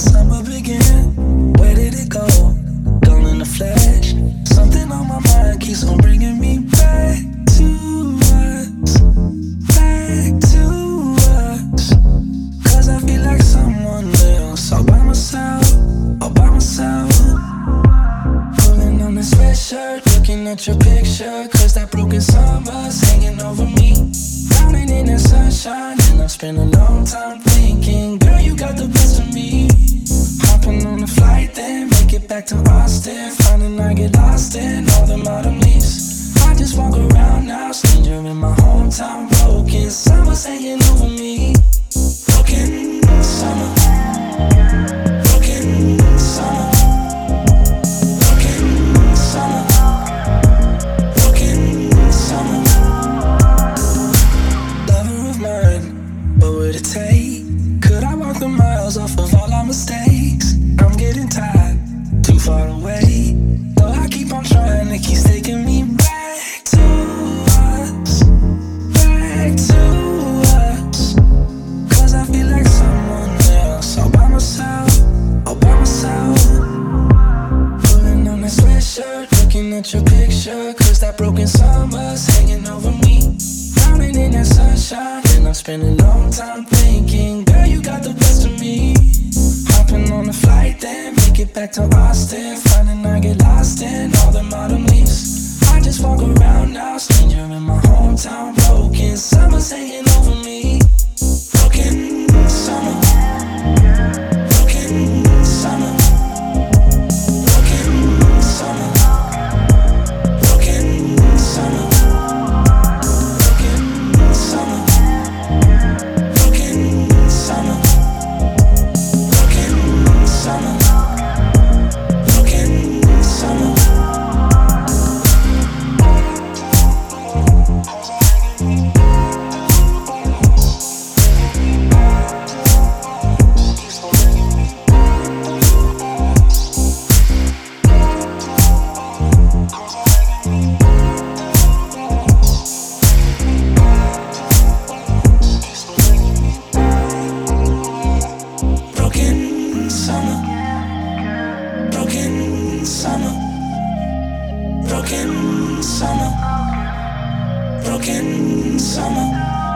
the summer begin? Where did it go? Gone in the flash. Something on my mind keeps on bringing me back to us. Back to us. Cause I feel like someone else. All by myself. All by myself. Pulling on this red shirt. Looking at your picture. Cause that broken summer's hanging over me. Drowning in the sunshine. And I've spent a long time Hanging over me. Summer. Summer. Summer. Summer. Lover of mine, what would it take? Could I walk the miles off of all our mistakes? t-shirt Looking at your picture Cause that broken summer's hanging over me. Drowning in that sunshine And I'm spending long time thinking Girl, you got the best of me. Hopping on a flight then Make it back to Austin. Finding I get lost in all the modern leaves. I just walk around now Stranger in my hometown Broken summer's hanging broken summer.